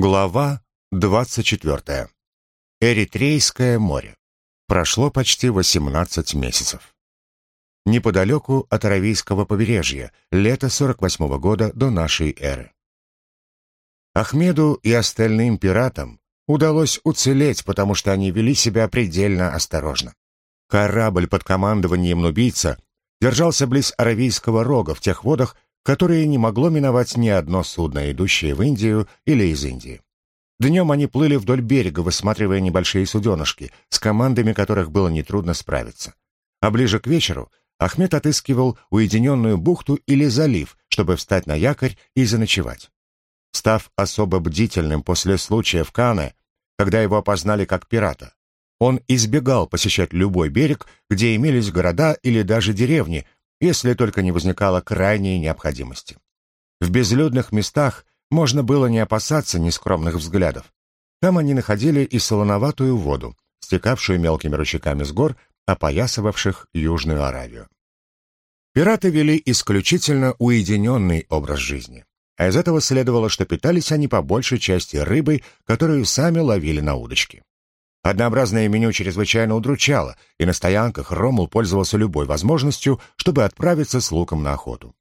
Глава 24. Эритрейское море. Прошло почти 18 месяцев. Неподалеку от Аравийского побережья, лето 48 -го года до нашей эры. Ахмеду и остальным пиратам удалось уцелеть, потому что они вели себя предельно осторожно. Корабль под командованием нубийца держался близ Аравийского рога в тех водах, которые не могло миновать ни одно судно, идущее в Индию или из Индии. Днем они плыли вдоль берега, высматривая небольшие суденышки, с командами которых было нетрудно справиться. А ближе к вечеру Ахмед отыскивал уединенную бухту или залив, чтобы встать на якорь и заночевать. Став особо бдительным после случая в Кане, когда его опознали как пирата, он избегал посещать любой берег, где имелись города или даже деревни, если только не возникало крайней необходимости. В безлюдных местах можно было не опасаться нескромных взглядов. Там они находили и солоноватую воду, стекавшую мелкими ручейками с гор, опоясывавших Южную Аравию. Пираты вели исключительно уединенный образ жизни, а из этого следовало, что питались они по большей части рыбой, которую сами ловили на удочке. Однообразное меню чрезвычайно удручало, и на стоянках Ромул пользовался любой возможностью, чтобы отправиться с луком на охоту.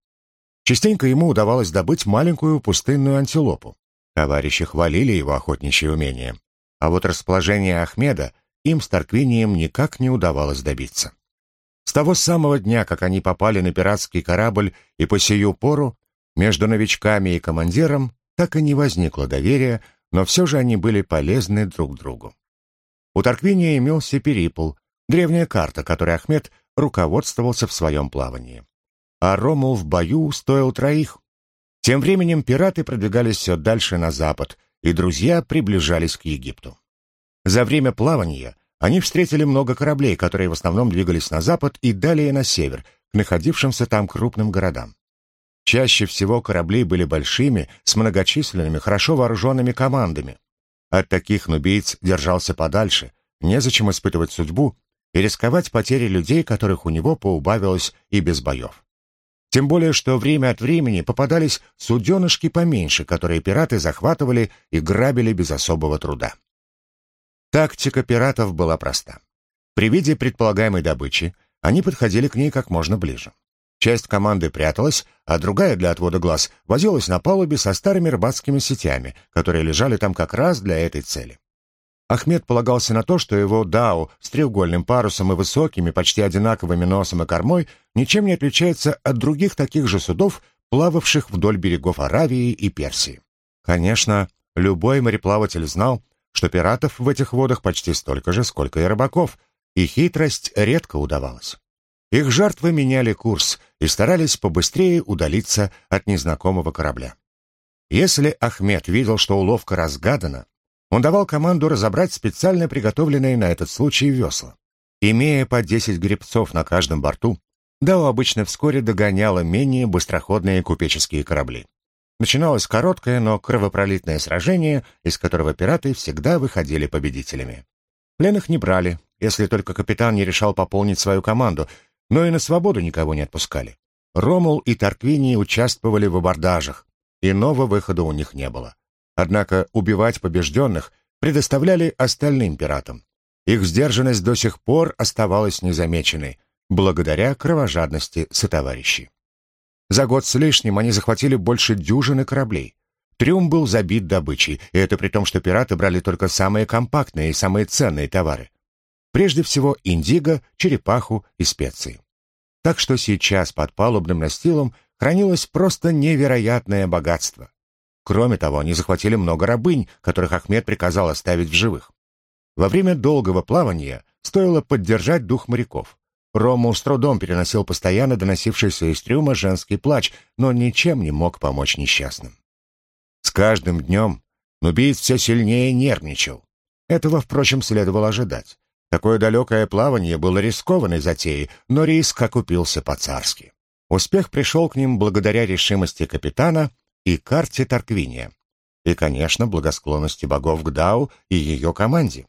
Частенько ему удавалось добыть маленькую пустынную антилопу. Товарищи хвалили его охотничье умение. А вот расположение Ахмеда им с Тарквинием никак не удавалось добиться. С того самого дня, как они попали на пиратский корабль и по сию пору, между новичками и командиром так и не возникло доверия, но все же они были полезны друг другу. У Тарквиния имелся перипл, древняя карта, которой Ахмед руководствовался в своем плавании. А Ромул в бою стоил троих. Тем временем пираты продвигались все дальше на запад, и друзья приближались к Египту. За время плавания они встретили много кораблей, которые в основном двигались на запад и далее на север, к находившимся там крупным городам. Чаще всего корабли были большими, с многочисленными, хорошо вооруженными командами. От таких нубийц держался подальше, незачем испытывать судьбу и рисковать потерей людей, которых у него поубавилось и без боев. Тем более, что время от времени попадались суденышки поменьше, которые пираты захватывали и грабили без особого труда. Тактика пиратов была проста. При виде предполагаемой добычи они подходили к ней как можно ближе. Часть команды пряталась, а другая для отвода глаз возилась на палубе со старыми рыбацкими сетями, которые лежали там как раз для этой цели. Ахмед полагался на то, что его дау с треугольным парусом и высокими, почти одинаковыми носом и кормой ничем не отличается от других таких же судов, плававших вдоль берегов Аравии и Персии. Конечно, любой мореплаватель знал, что пиратов в этих водах почти столько же, сколько и рыбаков, и хитрость редко удавалась. Их жертвы меняли курс и старались побыстрее удалиться от незнакомого корабля. Если Ахмед видел, что уловка разгадана, он давал команду разобрать специально приготовленные на этот случай весла. Имея по 10 гребцов на каждом борту, Дау обычно вскоре догоняла менее быстроходные купеческие корабли. Начиналось короткое, но кровопролитное сражение, из которого пираты всегда выходили победителями. Пленных не брали, если только капитан не решал пополнить свою команду, но и на свободу никого не отпускали. Ромул и Тарквини участвовали в абордажах, иного выхода у них не было. Однако убивать побежденных предоставляли остальным пиратам. Их сдержанность до сих пор оставалась незамеченной, благодаря кровожадности сотоварищей. За год с лишним они захватили больше дюжины кораблей. Трюм был забит добычей, и это при том, что пираты брали только самые компактные и самые ценные товары. Прежде всего индиго, черепаху и специи. Так что сейчас под палубным настилом хранилось просто невероятное богатство. Кроме того, они захватили много рабынь, которых Ахмед приказал оставить в живых. Во время долгого плавания стоило поддержать дух моряков. Рому с трудом переносил постоянно доносившийся из трюма женский плач, но ничем не мог помочь несчастным. С каждым днем нубиец все сильнее нервничал. Этого, впрочем, следовало ожидать. Такое далекое плавание было рискованной затеей, но риск окупился по-царски. Успех пришел к ним благодаря решимости капитана и карте Тарквиния. И, конечно, благосклонности богов к Дау и ее команде.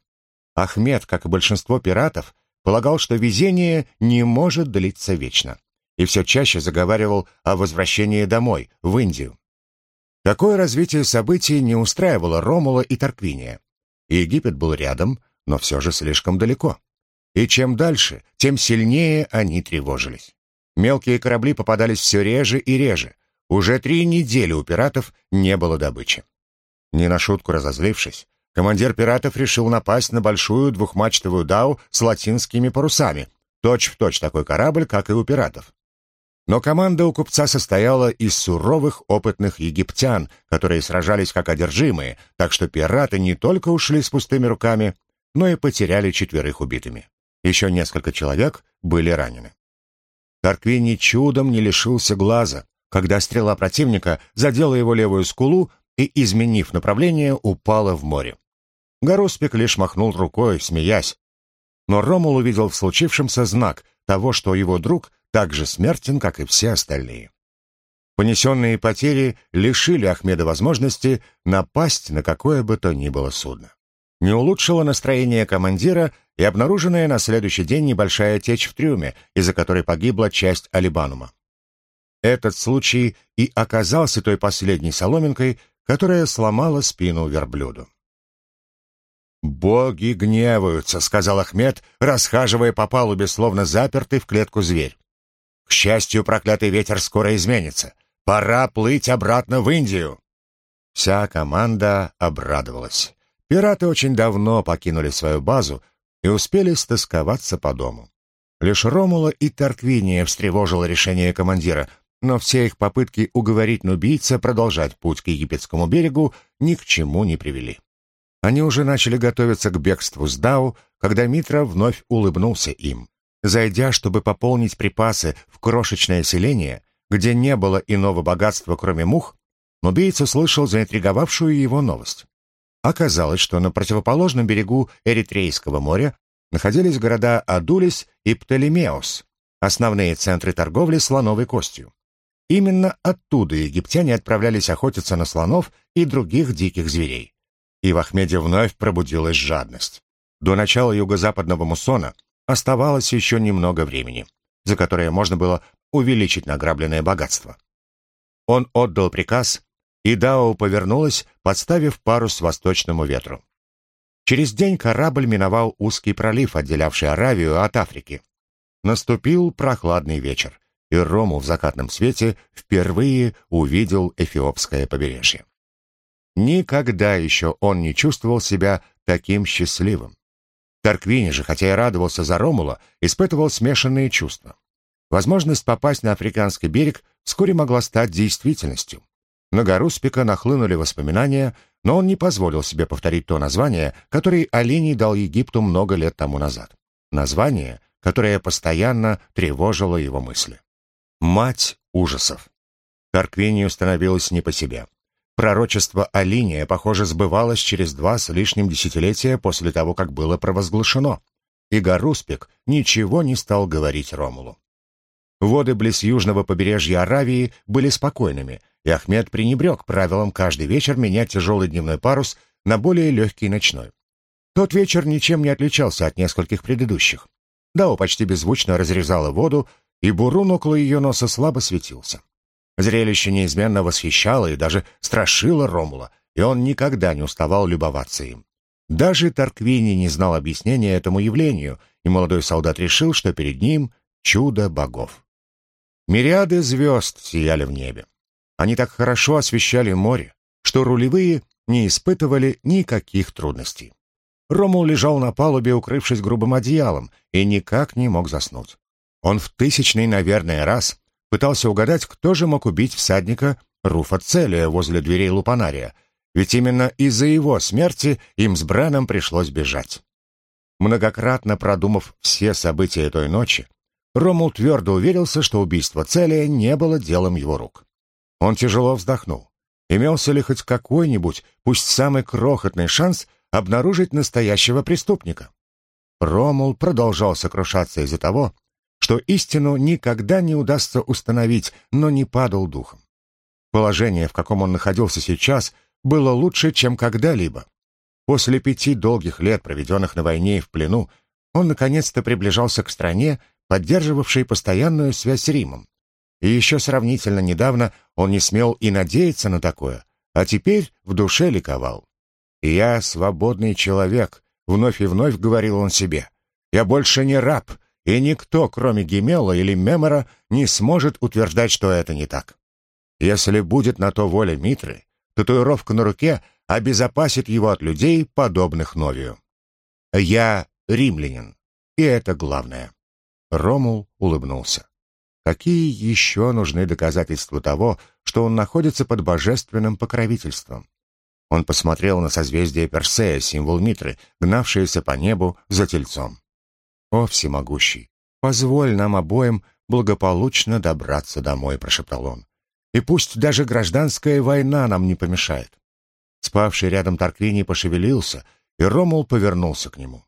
Ахмед, как и большинство пиратов, полагал, что везение не может длиться вечно, и все чаще заговаривал о возвращении домой, в Индию. Такое развитие событий не устраивало Ромула и Тарквиния. Египет был рядом, но все же слишком далеко. И чем дальше, тем сильнее они тревожились. Мелкие корабли попадались все реже и реже. Уже три недели у пиратов не было добычи. Не на шутку разозлившись, командир пиратов решил напасть на большую двухмачтовую дау с латинскими парусами, точь-в-точь точь такой корабль, как и у пиратов. Но команда у купца состояла из суровых опытных египтян, которые сражались как одержимые, так что пираты не только ушли с пустыми руками, но и потеряли четверых убитыми. Еще несколько человек были ранены. Тарквини чудом не лишился глаза, когда стрела противника задела его левую скулу и, изменив направление, упала в море. Гаруспик лишь махнул рукой, смеясь. Но Ромул увидел в случившемся знак того, что его друг так же смертен, как и все остальные. Понесенные потери лишили Ахмеда возможности напасть на какое бы то ни было судно. Не улучшило настроение командира и обнаруженная на следующий день небольшая течь в трюме, из-за которой погибла часть алибанума. Этот случай и оказался той последней соломинкой, которая сломала спину верблюду. «Боги гневаются», — сказал Ахмед, расхаживая по палубе, словно запертый в клетку зверь. К счастью, проклятый ветер скоро изменится. Пора плыть обратно в Индию. Вся команда обрадовалась. Пираты очень давно покинули свою базу и успели стосковаться по дому. Лишь Ромула и Тарквиния встревожило решение командира, но все их попытки уговорить нубийца продолжать путь к египетскому берегу ни к чему не привели. Они уже начали готовиться к бегству с Дау, когда Митра вновь улыбнулся им. Зайдя, чтобы пополнить припасы в крошечное селение, где не было иного богатства, кроме мух, убийца услышал заинтриговавшую его новость. Оказалось, что на противоположном берегу Эритрейского моря находились города Адулис и Птолемеос, основные центры торговли слоновой костью. Именно оттуда египтяне отправлялись охотиться на слонов и других диких зверей. И в Ахмеде вновь пробудилась жадность. До начала юго-западного муссона оставалось еще немного времени, за которое можно было увеличить награбленное богатство. Он отдал приказ, и Дао повернулась, подставив парус восточному ветру. Через день корабль миновал узкий пролив, отделявший Аравию от Африки. Наступил прохладный вечер, и Рому в закатном свете впервые увидел эфиопское побережье. Никогда еще он не чувствовал себя таким счастливым. Тарквини же, хотя и радовался за Ромула, испытывал смешанные чувства. Возможность попасть на африканский берег вскоре могла стать действительностью. На гору Спика нахлынули воспоминания, но он не позволил себе повторить то название, которое Олений дал Египту много лет тому назад. Название, которое постоянно тревожило его мысли. «Мать ужасов». Тарквинию становилось не по себе. Пророчество Алиния, похоже, сбывалось через два с лишним десятилетия после того, как было провозглашено. И Гаруспик ничего не стал говорить Ромулу. Воды близ южного побережья Аравии были спокойными, и Ахмед пренебрег правилам каждый вечер менять тяжелый дневной парус на более легкий ночной. Тот вечер ничем не отличался от нескольких предыдущих. Дао почти беззвучно разрезала воду, и бурун около ее носа слабо светился. Зрелище неизменно восхищало и даже страшило Ромула, и он никогда не уставал любоваться им. Даже Тарквини не знал объяснения этому явлению, и молодой солдат решил, что перед ним чудо богов. Мириады звезд сияли в небе. Они так хорошо освещали море, что рулевые не испытывали никаких трудностей. Ромул лежал на палубе, укрывшись грубым одеялом, и никак не мог заснуть. Он в тысячный, наверное, раз пытался угадать, кто же мог убить всадника Руфа Целия возле дверей Лупанария, ведь именно из-за его смерти им с Бреном пришлось бежать. Многократно продумав все события той ночи, Ромул твердо уверился, что убийство Целия не было делом его рук. Он тяжело вздохнул. Имелся ли хоть какой-нибудь, пусть самый крохотный шанс обнаружить настоящего преступника? Ромул продолжал сокрушаться из-за того, что истину никогда не удастся установить, но не падал духом. Положение, в каком он находился сейчас, было лучше, чем когда-либо. После пяти долгих лет, проведенных на войне и в плену, он наконец-то приближался к стране, поддерживавшей постоянную связь с Римом. И еще сравнительно недавно он не смел и надеяться на такое, а теперь в душе ликовал. «Я свободный человек», — вновь и вновь говорил он себе. «Я больше не раб, и никто, кроме Гемела или Мемора, не сможет утверждать, что это не так. Если будет на то воля Митры, татуировка на руке обезопасит его от людей, подобных Новию. Я римлянин, и это главное. Ромул улыбнулся. Какие еще нужны доказательства того, что он находится под божественным покровительством? Он посмотрел на созвездие Персея, символ Митры, гнавшееся по небу за тельцом. «О, всемогущий, позволь нам обоим благополучно добраться домой», — прошептал он. «И пусть даже гражданская война нам не помешает». Спавший рядом Тарквини пошевелился, и Ромул повернулся к нему.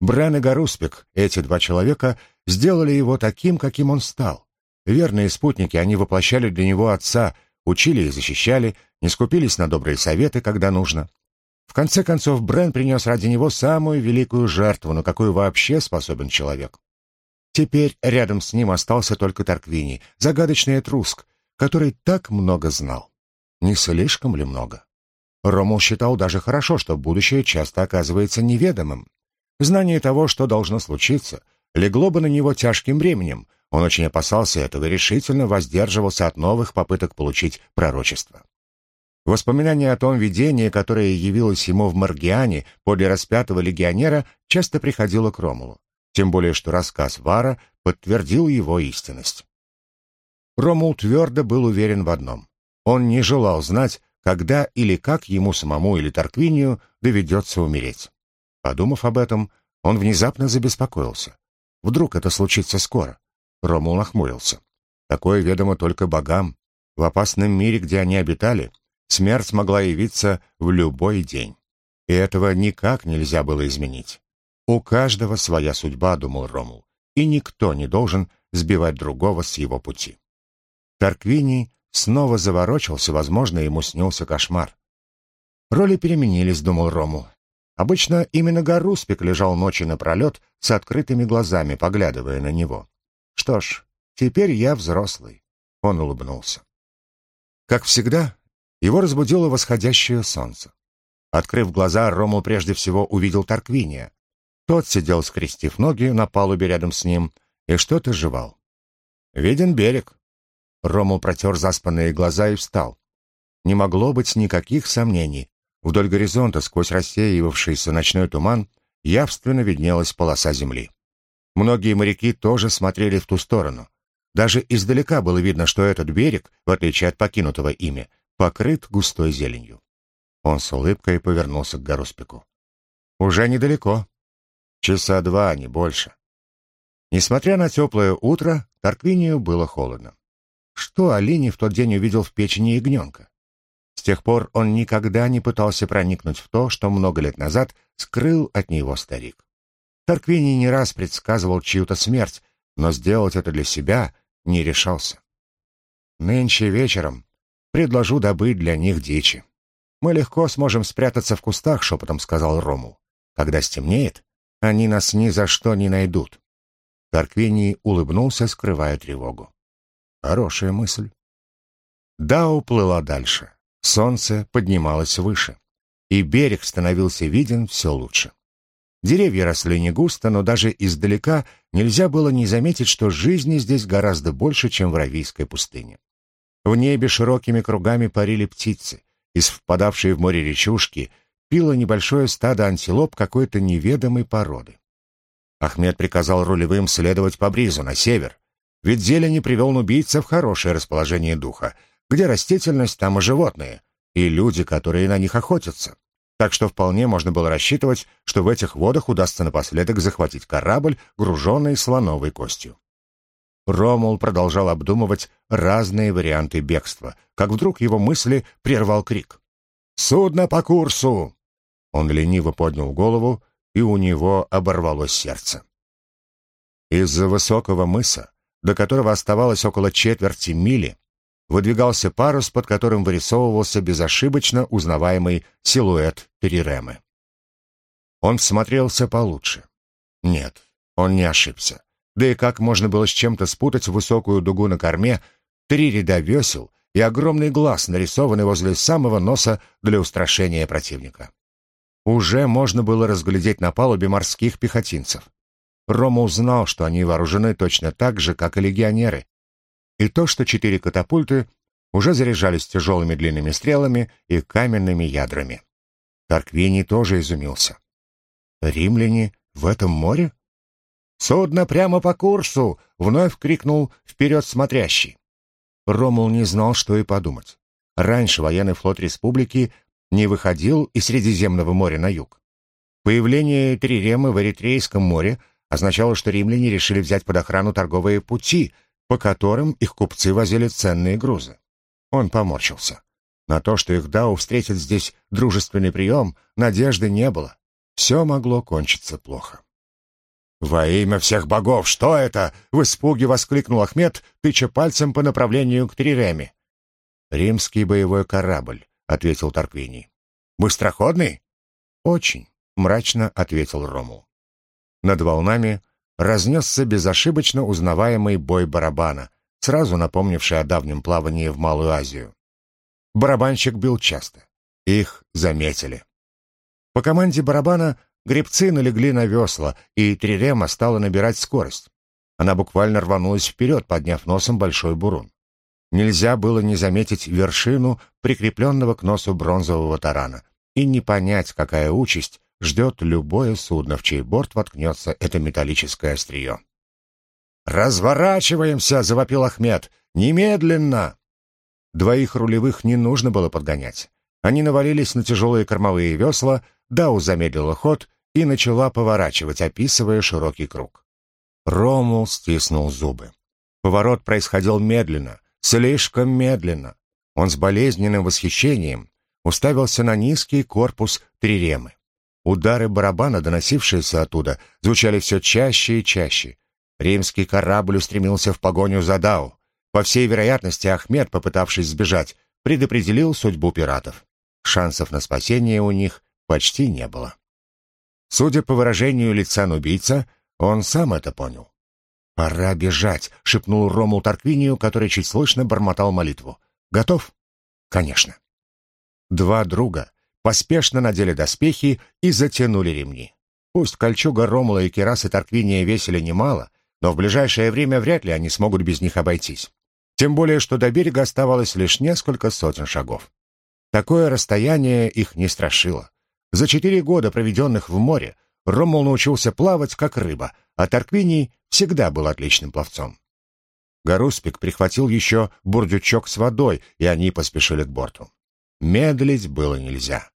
Брен и Гаруспик, эти два человека, сделали его таким, каким он стал. Верные спутники, они воплощали для него отца, учили и защищали, не скупились на добрые советы, когда нужно. В конце концов, Брен принес ради него самую великую жертву, на какую вообще способен человек. Теперь рядом с ним остался только Тарквини, загадочный этруск, который так много знал. Не слишком ли много? Ромул считал даже хорошо, что будущее часто оказывается неведомым. Знание того, что должно случиться, легло бы на него тяжким бременем. Он очень опасался этого и решительно воздерживался от новых попыток получить пророчество. Воспоминание о том видении, которое явилось ему в Маргиане подле распятого легионера, часто приходило к Ромулу. Тем более, что рассказ Вара подтвердил его истинность. Ромул твердо был уверен в одном. Он не желал знать, когда или как ему самому или Тарквинию доведется умереть. Подумав об этом, он внезапно забеспокоился. Вдруг это случится скоро? Ромул нахмурился. Такое ведомо только богам. В опасном мире, где они обитали, смерть могла явиться в любой день. И этого никак нельзя было изменить. У каждого своя судьба, думал Ромул, и никто не должен сбивать другого с его пути. Тарквини снова заворочился, возможно, ему снился кошмар. Роли переменились, думал Ромул. Обычно именно Гаруспик лежал ночи напролет с открытыми глазами, поглядывая на него. Что ж, теперь я взрослый. Он улыбнулся. Как всегда, его разбудило восходящее солнце. Открыв глаза, Рому прежде всего увидел Тарквиния. Тот сидел, скрестив ноги на палубе рядом с ним, и что-то жевал. «Виден берег». Рому протер заспанные глаза и встал. Не могло быть никаких сомнений. Вдоль горизонта, сквозь рассеивавшийся ночной туман, явственно виднелась полоса земли. Многие моряки тоже смотрели в ту сторону. Даже издалека было видно, что этот берег, в отличие от покинутого ими, покрыт густой зеленью. Он с улыбкой повернулся к Гаруспику. «Уже недалеко. Часа два, не больше». Несмотря на теплое утро, Тарквинию было холодно. Что Алини в тот день увидел в печени ягненка? С тех пор он никогда не пытался проникнуть в то, что много лет назад скрыл от него старик. Тарквини не раз предсказывал чью-то смерть, но сделать это для себя не решался. «Нынче вечером предложу добыть для них дичи. Мы легко сможем спрятаться в кустах», — шепотом сказал Рому. «Когда стемнеет, они нас ни за что не найдут». Тарквини улыбнулся, скрывая тревогу. «Хорошая мысль». Да уплыла дальше. Солнце поднималось выше, и берег становился виден все лучше. Деревья росли не густо, но даже издалека нельзя было не заметить, что жизни здесь гораздо больше, чем в Равийской пустыне. В небе широкими кругами парили птицы. Из впадавшей в море речушки пило небольшое стадо антилоп какой-то неведомой породы. Ахмед приказал рулевым следовать по бризу на север, ведь зелень привел убийца в хорошее расположение духа — где растительность, там и животные, и люди, которые на них охотятся. Так что вполне можно было рассчитывать, что в этих водах удастся напоследок захватить корабль, груженный слоновой костью. Ромул продолжал обдумывать разные варианты бегства, как вдруг его мысли прервал крик. «Судно по курсу!» Он лениво поднял голову, и у него оборвалось сердце. Из-за высокого мыса, до которого оставалось около четверти мили, выдвигался парус, под которым вырисовывался безошибочно узнаваемый силуэт Переремы. Он всмотрелся получше. Нет, он не ошибся. Да и как можно было с чем-то спутать высокую дугу на корме, три ряда весел, и огромный глаз, нарисованный возле самого носа для устрашения противника. Уже можно было разглядеть на палубе морских пехотинцев. Рома узнал, что они вооружены точно так же, как и легионеры, и то, что четыре катапульты уже заряжались тяжелыми длинными стрелами и каменными ядрами. Тарквини тоже изумился. «Римляне в этом море?» «Судно прямо по курсу!» — вновь крикнул вперед смотрящий. Ромул не знал, что и подумать. Раньше военный флот республики не выходил из Средиземного моря на юг. Появление Триремы в Эритрейском море означало, что римляне решили взять под охрану торговые пути, по которым их купцы возили ценные грузы. Он поморщился. На то, что их Дау встретит здесь дружественный прием, надежды не было. Все могло кончиться плохо. «Во имя всех богов, что это?» — в испуге воскликнул Ахмед, тыча пальцем по направлению к Триреме. «Римский боевой корабль», — ответил Тарквини. «Быстроходный?» «Очень», — мрачно ответил Ромул. Над волнами разнесся безошибочно узнаваемый бой барабана, сразу напомнивший о давнем плавании в Малую Азию. Барабанщик бил часто. Их заметили. По команде барабана гребцы налегли на весла, и трирема стала набирать скорость. Она буквально рванулась вперед, подняв носом большой бурун. Нельзя было не заметить вершину, прикрепленного к носу бронзового тарана, и не понять, какая участь ждет любое судно, в чей борт воткнется это металлическое острие. «Разворачиваемся!» — завопил Ахмед. «Немедленно!» Двоих рулевых не нужно было подгонять. Они навалились на тяжелые кормовые весла, Дау замедлила ход и начала поворачивать, описывая широкий круг. Ромул стиснул зубы. Поворот происходил медленно, слишком медленно. Он с болезненным восхищением уставился на низкий корпус триремы. Удары барабана, доносившиеся оттуда, звучали все чаще и чаще. Римский корабль устремился в погоню за Дау. По всей вероятности, Ахмед, попытавшись сбежать, предопределил судьбу пиратов. Шансов на спасение у них почти не было. Судя по выражению лица нубийца, он сам это понял. «Пора бежать», — шепнул Ромул Тарквинию, который чуть слышно бормотал молитву. «Готов?» «Конечно». Два друга поспешно надели доспехи и затянули ремни. Пусть кольчуга Ромула и керасы Тарквиния весили немало, но в ближайшее время вряд ли они смогут без них обойтись. Тем более, что до берега оставалось лишь несколько сотен шагов. Такое расстояние их не страшило. За четыре года, проведенных в море, Ромул научился плавать, как рыба, а Тарквиний всегда был отличным пловцом. Гаруспик прихватил еще бурдючок с водой, и они поспешили к борту. Медлить было нельзя.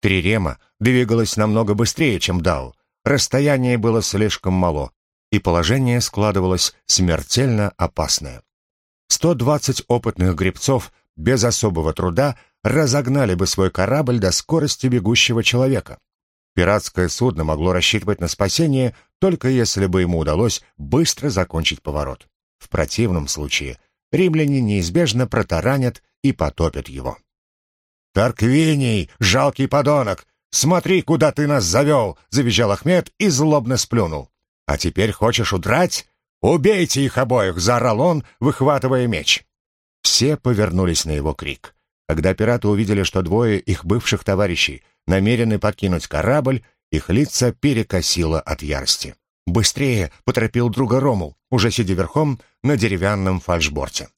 Трирема двигалась намного быстрее, чем Дау. Расстояние было слишком мало, и положение складывалось смертельно опасное. 120 опытных гребцов без особого труда разогнали бы свой корабль до скорости бегущего человека. Пиратское судно могло рассчитывать на спасение, только если бы ему удалось быстро закончить поворот. В противном случае римляне неизбежно протаранят и потопят его. «Тарквиний, жалкий подонок! Смотри, куда ты нас завел!» — завизжал Ахмед и злобно сплюнул. «А теперь хочешь удрать? Убейте их обоих!» — заорал он, выхватывая меч. Все повернулись на его крик. Когда пираты увидели, что двое их бывших товарищей намерены покинуть корабль, их лица перекосило от ярости. «Быстрее!» — поторопил друга Ромул, уже сидя верхом на деревянном фальшборте.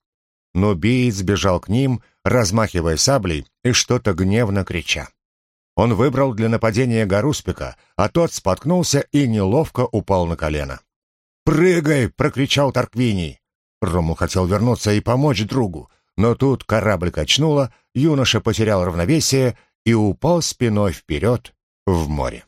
Но биец бежал к ним, размахивая саблей и что-то гневно крича. Он выбрал для нападения Гаруспика, а тот споткнулся и неловко упал на колено. «Прыгай!» — прокричал Тарквиний. Ромул хотел вернуться и помочь другу, но тут корабль качнуло, юноша потерял равновесие и упал спиной вперед в море.